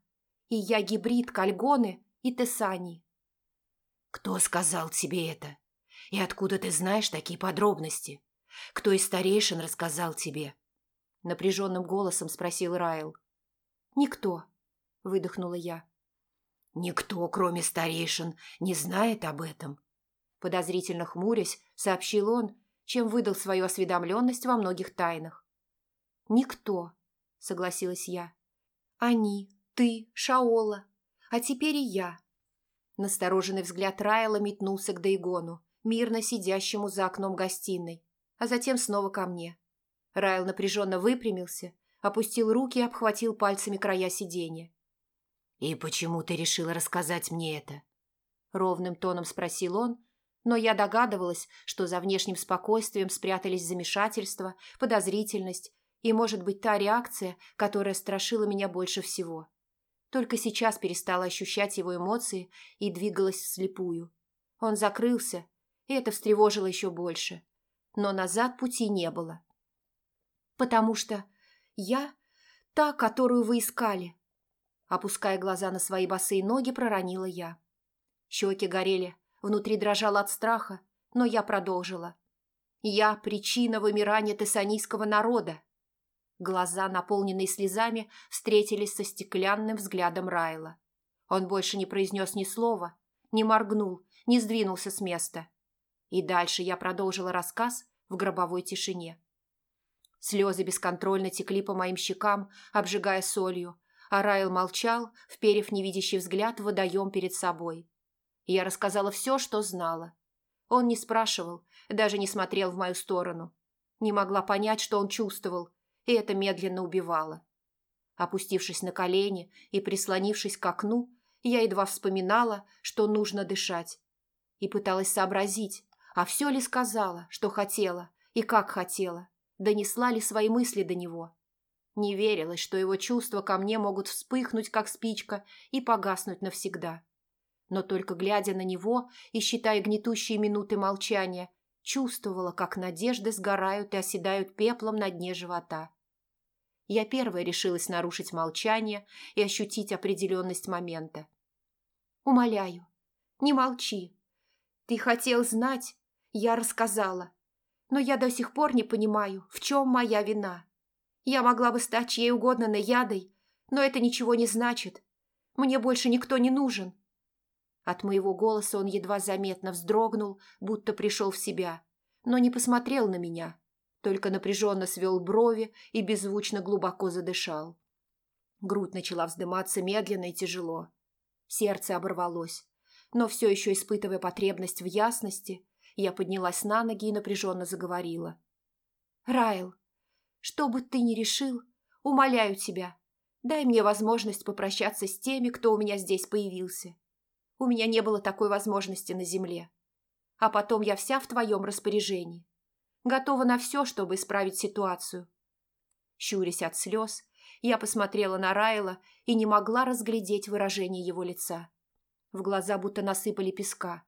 И я гибрид кальгоны и Тесании. «Кто сказал тебе это? И откуда ты знаешь такие подробности? Кто из старейшин рассказал тебе?» Напряженным голосом спросил Райл. «Никто», — выдохнула я. «Никто, кроме старейшин, не знает об этом», подозрительно хмурясь, сообщил он, чем выдал свою осведомленность во многих тайнах. «Никто», — согласилась я. «Они, ты, Шаола, а теперь и я». Настороженный взгляд Райла метнулся к Дейгону, мирно сидящему за окном гостиной, а затем снова ко мне. Райл напряженно выпрямился, опустил руки и обхватил пальцами края сиденья. «И почему ты решила рассказать мне это?» Ровным тоном спросил он, но я догадывалась, что за внешним спокойствием спрятались замешательство, подозрительность и, может быть, та реакция, которая страшила меня больше всего. Только сейчас перестала ощущать его эмоции и двигалась вслепую. Он закрылся, и это встревожило еще больше. Но назад пути не было. «Потому что я та, которую вы искали», опуская глаза на свои босые ноги, проронила я. Щеки горели, Внутри дрожал от страха, но я продолжила. «Я – причина вымирания тессанийского народа!» Глаза, наполненные слезами, встретились со стеклянным взглядом Райла. Он больше не произнес ни слова, не моргнул, не сдвинулся с места. И дальше я продолжила рассказ в гробовой тишине. Слезы бесконтрольно текли по моим щекам, обжигая солью, а Райл молчал, вперев невидящий взгляд в водоем перед собой. Я рассказала все, что знала. Он не спрашивал, даже не смотрел в мою сторону. Не могла понять, что он чувствовал, и это медленно убивало. Опустившись на колени и прислонившись к окну, я едва вспоминала, что нужно дышать. И пыталась сообразить, а все ли сказала, что хотела и как хотела, донесла ли свои мысли до него. Не верилось, что его чувства ко мне могут вспыхнуть, как спичка, и погаснуть навсегда но только глядя на него и считая гнетущие минуты молчания, чувствовала, как надежды сгорают и оседают пеплом на дне живота. Я первая решилась нарушить молчание и ощутить определенность момента. «Умоляю, не молчи. Ты хотел знать, я рассказала. Но я до сих пор не понимаю, в чем моя вина. Я могла бы стать чьей угодно наядой, но это ничего не значит. Мне больше никто не нужен. От моего голоса он едва заметно вздрогнул, будто пришел в себя, но не посмотрел на меня, только напряженно свел брови и беззвучно глубоко задышал. Грудь начала вздыматься медленно и тяжело. Сердце оборвалось, но все еще испытывая потребность в ясности, я поднялась на ноги и напряженно заговорила. «Райл, что бы ты ни решил, умоляю тебя, дай мне возможность попрощаться с теми, кто у меня здесь появился. У меня не было такой возможности на земле. А потом я вся в твоем распоряжении. Готова на все, чтобы исправить ситуацию. Щурясь от слез, я посмотрела на Райла и не могла разглядеть выражение его лица. В глаза будто насыпали песка.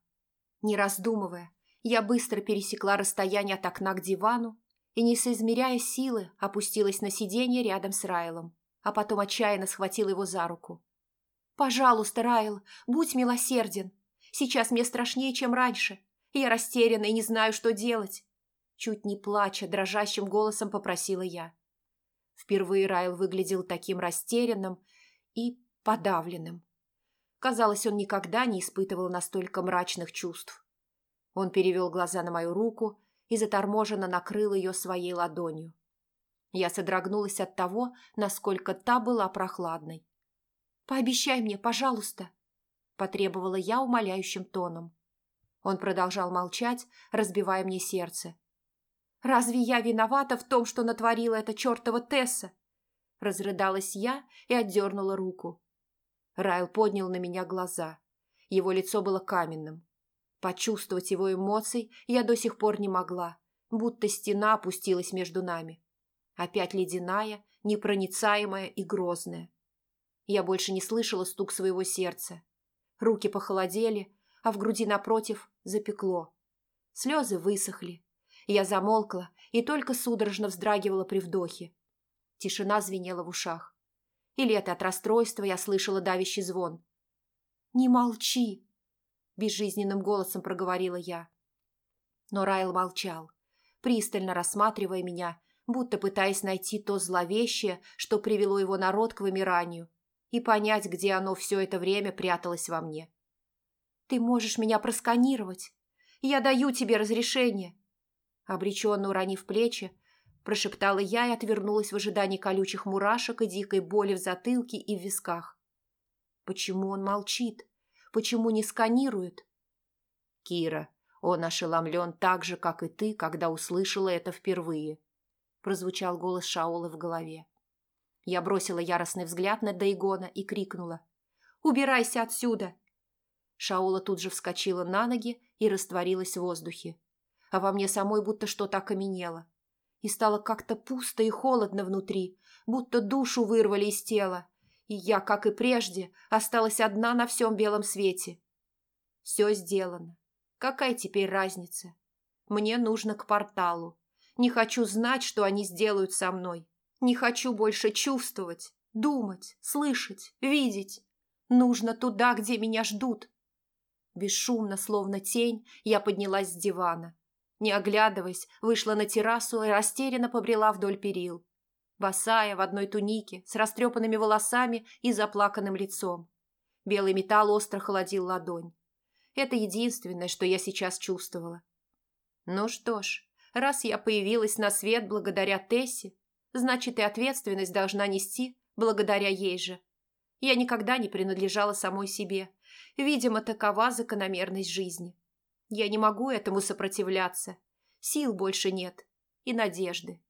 Не раздумывая, Я быстро пересекла расстояние от окна к дивану и, не соизмеряя силы, опустилась на сиденье рядом с Райлом, а потом отчаянно схватила его за руку. «Пожалуйста, Райл, будь милосерден. Сейчас мне страшнее, чем раньше. Я растеряна и не знаю, что делать». Чуть не плача, дрожащим голосом попросила я. Впервые Райл выглядел таким растерянным и подавленным. Казалось, он никогда не испытывал настолько мрачных чувств. Он перевел глаза на мою руку и заторможенно накрыл ее своей ладонью. Я содрогнулась от того, насколько та была прохладной. «Пообещай мне, пожалуйста», – потребовала я умоляющим тоном. Он продолжал молчать, разбивая мне сердце. «Разве я виновата в том, что натворила эта чертова Тесса?» Разрыдалась я и отдернула руку. Райл поднял на меня глаза. Его лицо было каменным. Почувствовать его эмоций я до сих пор не могла, будто стена опустилась между нами. Опять ледяная, непроницаемая и грозная. Я больше не слышала стук своего сердца. Руки похолодели, а в груди напротив запекло. Слезы высохли. Я замолкла и только судорожно вздрагивала при вдохе. Тишина звенела в ушах. Или это от расстройства я слышала давящий звон. «Не молчи!» – безжизненным голосом проговорила я. Но Райл молчал, пристально рассматривая меня, будто пытаясь найти то зловещее, что привело его народ к вымиранию, и понять, где оно все это время пряталось во мне. «Ты можешь меня просканировать. Я даю тебе разрешение». Обреченно уронив плечи, прошептала я и отвернулась в ожидании колючих мурашек и дикой боли в затылке и в висках. Почему он молчит? Почему не сканирует? Кира, он ошеломлен так же, как и ты, когда услышала это впервые. Прозвучал голос Шаола в голове. Я бросила яростный взгляд на Дайгона и крикнула. «Убирайся отсюда!» Шаула тут же вскочила на ноги и растворилась в воздухе. А во мне самой будто что-то окаменело. И стало как-то пусто и холодно внутри, будто душу вырвали из тела. И я, как и прежде, осталась одна на всем белом свете. Все сделано. Какая теперь разница? Мне нужно к порталу. Не хочу знать, что они сделают со мной. Не хочу больше чувствовать, думать, слышать, видеть. Нужно туда, где меня ждут. Бесшумно, словно тень, я поднялась с дивана. Не оглядываясь, вышла на террасу и растерянно побрела вдоль перил. Босая, в одной тунике, с растрепанными волосами и заплаканным лицом. Белый металл остро холодил ладонь. Это единственное, что я сейчас чувствовала. Ну что ж, раз я появилась на свет благодаря Тессе, значит и ответственность должна нести благодаря ей же. Я никогда не принадлежала самой себе. Видимо, такова закономерность жизни. Я не могу этому сопротивляться. Сил больше нет. И надежды.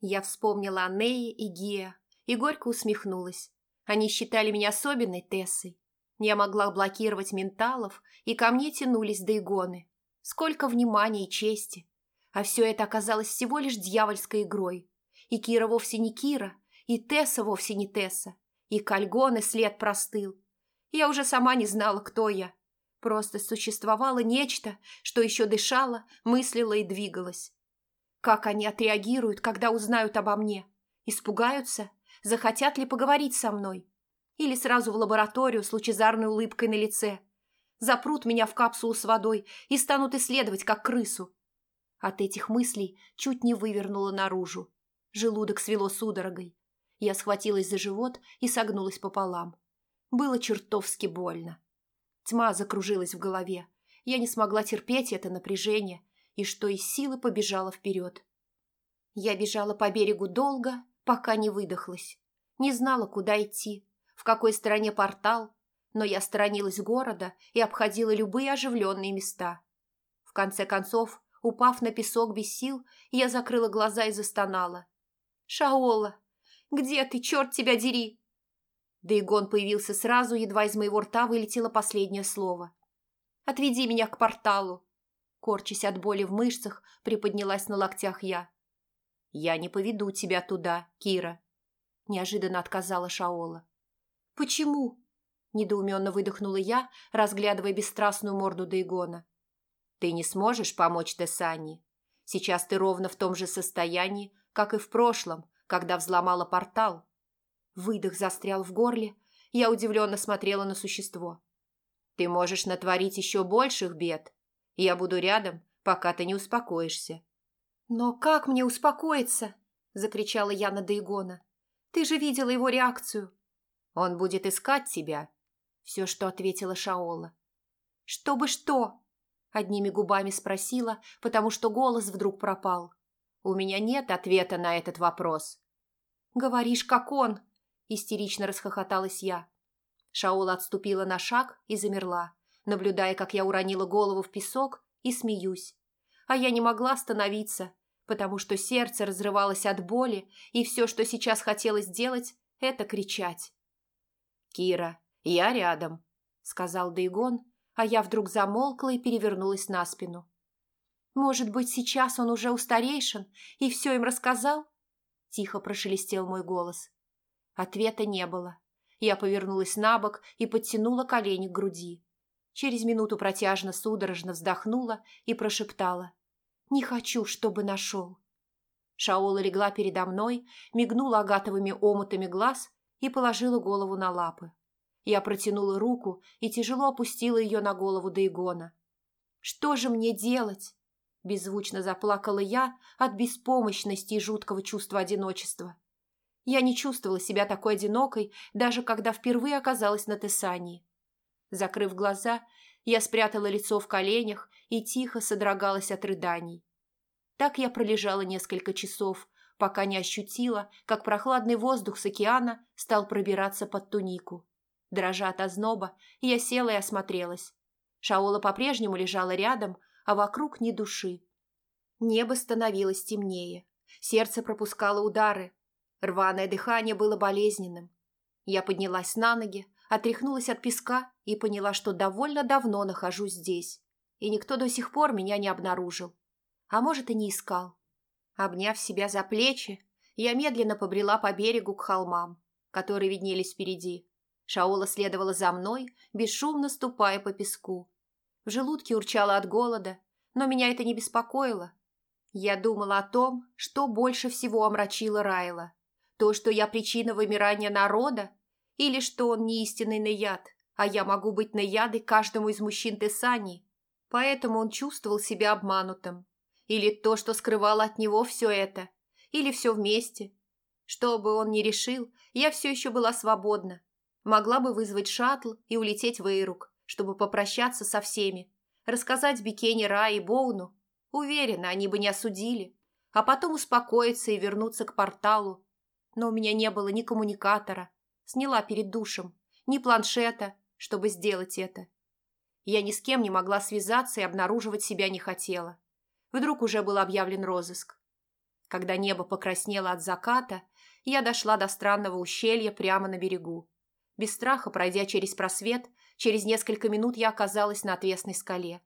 Я вспомнила о Нее и Гия и горько усмехнулась. Они считали меня особенной Тессой. Я могла блокировать менталов, и ко мне тянулись дейгоны. Сколько внимания и чести. А все это оказалось всего лишь дьявольской игрой. И Кира вовсе не Кира, и Тесса вовсе не Тесса, и Кальгоны след простыл. Я уже сама не знала, кто я. Просто существовало нечто, что еще дышало, мыслило и двигалось. Как они отреагируют, когда узнают обо мне? Испугаются? Захотят ли поговорить со мной? Или сразу в лабораторию с лучезарной улыбкой на лице? Запрут меня в капсулу с водой и станут исследовать, как крысу? От этих мыслей чуть не вывернуло наружу. Желудок свело судорогой. Я схватилась за живот и согнулась пополам. Было чертовски больно. Тьма закружилась в голове. Я не смогла терпеть это напряжение и что из силы побежала вперед. Я бежала по берегу долго, пока не выдохлась. Не знала, куда идти, в какой стороне портал, но я сторонилась города и обходила любые оживленные места. В конце концов, упав на песок без сил, я закрыла глаза и застонала. «Шаола! Где ты, черт тебя дери?» Дейгон появился сразу, едва из моего рта вылетело последнее слово. «Отведи меня к порталу!» Корчась от боли в мышцах, приподнялась на локтях я. «Я не поведу тебя туда, Кира», – неожиданно отказала Шаола. «Почему?» – недоуменно выдохнула я, разглядывая бесстрастную морду Дейгона. Ты не сможешь помочь Тесанни. Сейчас ты ровно в том же состоянии, как и в прошлом, когда взломала портал. Выдох застрял в горле, я удивленно смотрела на существо. Ты можешь натворить еще больших бед. Я буду рядом, пока ты не успокоишься. Но как мне успокоиться? Закричала я на Дейгона. Ты же видела его реакцию. Он будет искать тебя. Все, что ответила Шаола. Чтобы что? Одними губами спросила, потому что голос вдруг пропал. У меня нет ответа на этот вопрос. Говоришь, как он, истерично расхохоталась я. Шаола отступила на шаг и замерла, наблюдая, как я уронила голову в песок и смеюсь. А я не могла остановиться, потому что сердце разрывалось от боли, и все, что сейчас хотелось сделать, это кричать. «Кира, я рядом», — сказал Дейгон, а я вдруг замолкла и перевернулась на спину. «Может быть, сейчас он уже у старейшин и все им рассказал?» Тихо прошелестел мой голос. Ответа не было. Я повернулась на бок и подтянула колени к груди. Через минуту протяжно судорожно вздохнула и прошептала. «Не хочу, чтобы нашел». Шаола легла передо мной, мигнула агатовыми омутами глаз и положила голову на лапы. Я протянула руку и тяжело опустила ее на голову Дейгона. «Что же мне делать?» Беззвучно заплакала я от беспомощности и жуткого чувства одиночества. Я не чувствовала себя такой одинокой, даже когда впервые оказалась на Тесании. Закрыв глаза, я спрятала лицо в коленях и тихо содрогалась от рыданий. Так я пролежала несколько часов, пока не ощутила, как прохладный воздух с океана стал пробираться под тунику. Дрожа от озноба, я села и осмотрелась. Шаола по-прежнему лежала рядом, а вокруг ни души. Небо становилось темнее. Сердце пропускало удары, Рваное дыхание было болезненным. Я поднялась на ноги, отряхнулась от песка и поняла, что довольно давно нахожусь здесь, и никто до сих пор меня не обнаружил. А может, и не искал. Обняв себя за плечи, я медленно побрела по берегу к холмам, которые виднелись впереди. Шаола следовала за мной, бесшумно ступая по песку. В желудке урчала от голода, но меня это не беспокоило. Я думала о том, что больше всего омрачило Райла – то, что я причина вымирания народа? Или что он не истинный наяд, а я могу быть наядой каждому из мужчин Тесани? Поэтому он чувствовал себя обманутым. Или то, что скрывало от него все это? Или все вместе? Что бы он ни решил, я все еще была свободна. Могла бы вызвать шаттл и улететь в Эйрук, чтобы попрощаться со всеми, рассказать Бикене Ра и Боуну. Уверена, они бы не осудили. А потом успокоиться и вернуться к порталу, но у меня не было ни коммуникатора, сняла перед душем, ни планшета, чтобы сделать это. Я ни с кем не могла связаться и обнаруживать себя не хотела. Вдруг уже был объявлен розыск. Когда небо покраснело от заката, я дошла до странного ущелья прямо на берегу. Без страха, пройдя через просвет, через несколько минут я оказалась на отвесной скале.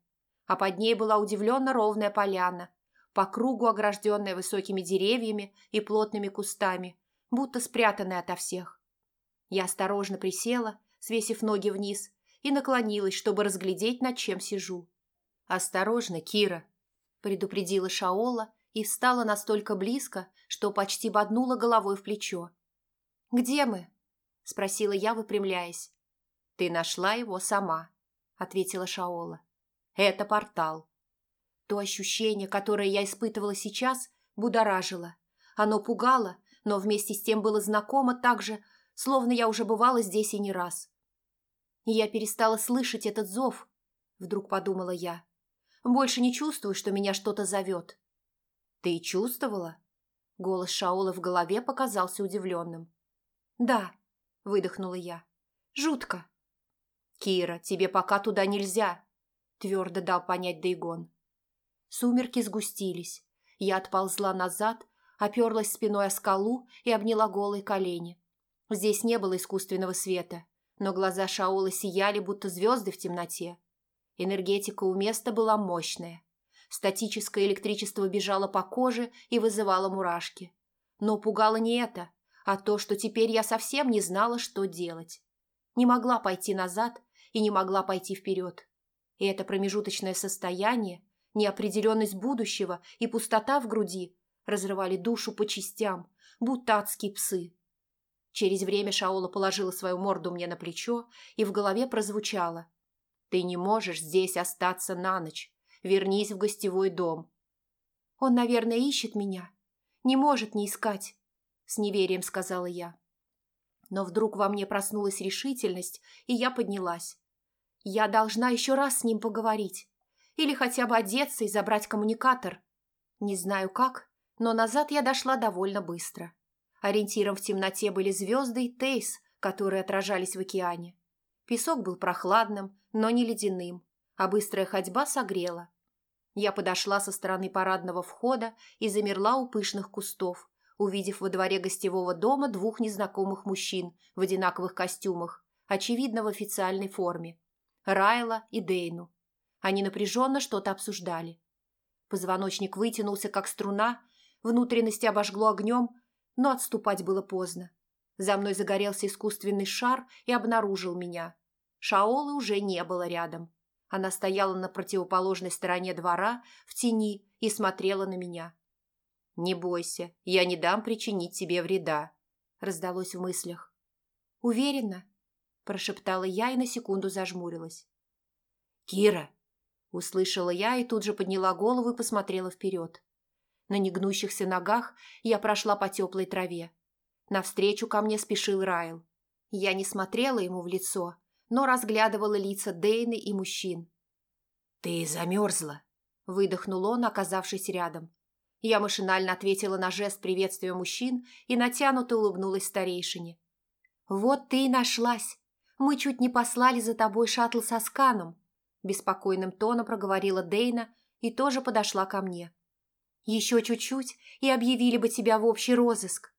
А под ней была удивленно ровная поляна, по кругу огражденная высокими деревьями и плотными кустами, будто спрятанный ото всех. Я осторожно присела, свесив ноги вниз, и наклонилась, чтобы разглядеть, над чем сижу. «Осторожно, Кира!» – предупредила Шаола и встала настолько близко, что почти боднула головой в плечо. «Где мы?» – спросила я, выпрямляясь. «Ты нашла его сама», – ответила Шаола. «Это портал». То ощущение, которое я испытывала сейчас, будоражило. Оно пугало, но вместе с тем было знакомо так же, словно я уже бывала здесь и не раз. И я перестала слышать этот зов, вдруг подумала я. Больше не чувствую, что меня что-то зовет. Ты чувствовала? Голос Шаола в голове показался удивленным. Да, выдохнула я. Жутко. Кира, тебе пока туда нельзя, твердо дал понять Дейгон. Сумерки сгустились. Я отползла назад, оперлась спиной о скалу и обняла голые колени. Здесь не было искусственного света, но глаза Шаола сияли, будто звезды в темноте. Энергетика у места была мощная. Статическое электричество бежало по коже и вызывало мурашки. Но пугало не это, а то, что теперь я совсем не знала, что делать. Не могла пойти назад и не могла пойти вперед. И это промежуточное состояние, неопределенность будущего и пустота в груди разрывали душу по частям, будто адские псы. Через время Шаола положила свою морду мне на плечо, и в голове прозвучало. «Ты не можешь здесь остаться на ночь. Вернись в гостевой дом». «Он, наверное, ищет меня. Не может не искать», — с неверием сказала я. Но вдруг во мне проснулась решительность, и я поднялась. Я должна еще раз с ним поговорить. Или хотя бы одеться и забрать коммуникатор. Не знаю как, но назад я дошла довольно быстро. Ориентиром в темноте были звезды и Тейс, которые отражались в океане. Песок был прохладным, но не ледяным, а быстрая ходьба согрела. Я подошла со стороны парадного входа и замерла у пышных кустов, увидев во дворе гостевого дома двух незнакомых мужчин в одинаковых костюмах, очевидно в официальной форме. Райла и Дейну. Они напряженно что-то обсуждали. Позвоночник вытянулся, как струна, внутренности обожгло огнем, но отступать было поздно. За мной загорелся искусственный шар и обнаружил меня. Шаолы уже не было рядом. Она стояла на противоположной стороне двора, в тени, и смотрела на меня. «Не бойся, я не дам причинить тебе вреда», — раздалось в мыслях. «Уверена?» – прошептала я и на секунду зажмурилась. «Кира!» – услышала я и тут же подняла голову и посмотрела вперед. На негнущихся ногах я прошла по теплой траве. Навстречу ко мне спешил Райл. Я не смотрела ему в лицо, но разглядывала лица Дейны и мужчин. «Ты замерзла!» – выдохнул он, оказавшись рядом. Я машинально ответила на жест приветствия мужчин и натянуто улыбнулась старейшине. «Вот ты и нашлась. Мы чуть не послали за тобой шаттл со сканом», беспокойным тоном проговорила Дейна и тоже подошла ко мне. «Еще чуть-чуть, и объявили бы тебя в общий розыск».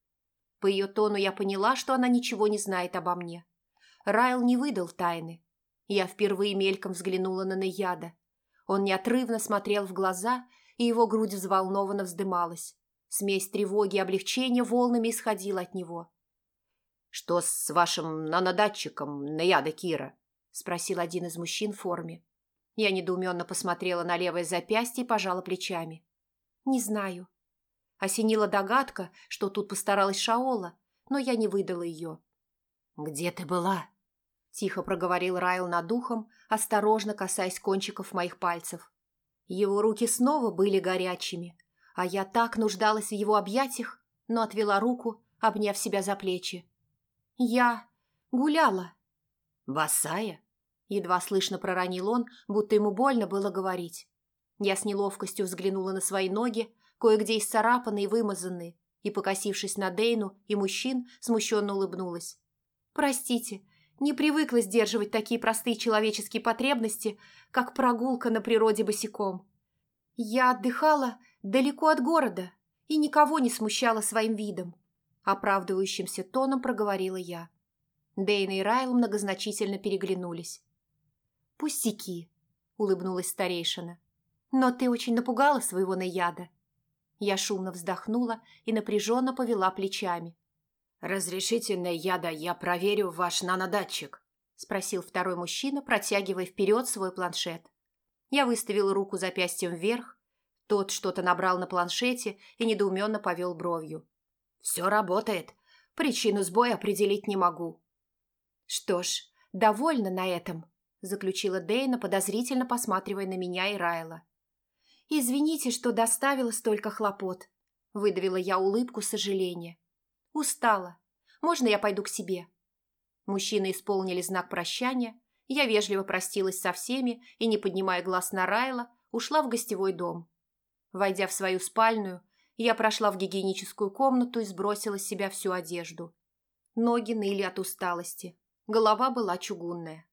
По ее тону я поняла, что она ничего не знает обо мне. Райл не выдал тайны. Я впервые мельком взглянула на Наяда. Он неотрывно смотрел в глаза и его грудь взволнованно вздымалась. Смесь тревоги и облегчения волнами исходила от него. «Что с вашим нанодатчиком, Наяда Кира?» – спросил один из мужчин в форме. Я недоуменно посмотрела на левое запястье и пожала плечами. «Не знаю». Осенила догадка, что тут постаралась Шаола, но я не выдала ее. «Где ты была?» – тихо проговорил Райл над ухом, осторожно касаясь кончиков моих пальцев. Его руки снова были горячими, а я так нуждалась в его объятиях, но отвела руку, обняв себя за плечи. «Я гуляла». «Босая?» – едва слышно проронил он, будто ему больно было говорить. Я с неловкостью взглянула на свои ноги, кое-где исцарапанные и вымазанные, и, покосившись на Дейну и мужчин, смущенно улыбнулась. «Простите, не привыкла сдерживать такие простые человеческие потребности, как прогулка на природе босиком. Я отдыхала далеко от города и никого не смущала своим видом. Оправдывающимся тоном проговорила я. Дейна и Райл многозначительно переглянулись. «Пустяки», — улыбнулась старейшина. «Но ты очень напугала своего наяда». Я шумно вздохнула и напряженно повела плечами. «Разрешительное яда я проверю ваш нанодатчик», – спросил второй мужчина, протягивая вперед свой планшет. Я выставила руку запястьем вверх. Тот что-то набрал на планшете и недоуменно повел бровью. «Все работает. Причину сбоя определить не могу». «Что ж, довольна на этом», – заключила Дейна, подозрительно посматривая на меня и Райла. «Извините, что доставила столько хлопот», – выдавила я улыбку сожаления. «Устала. Можно я пойду к себе?» Мужчины исполнили знак прощания. Я вежливо простилась со всеми и, не поднимая глаз на Райла, ушла в гостевой дом. Войдя в свою спальную, я прошла в гигиеническую комнату и сбросила с себя всю одежду. Ноги ныли от усталости. Голова была чугунная.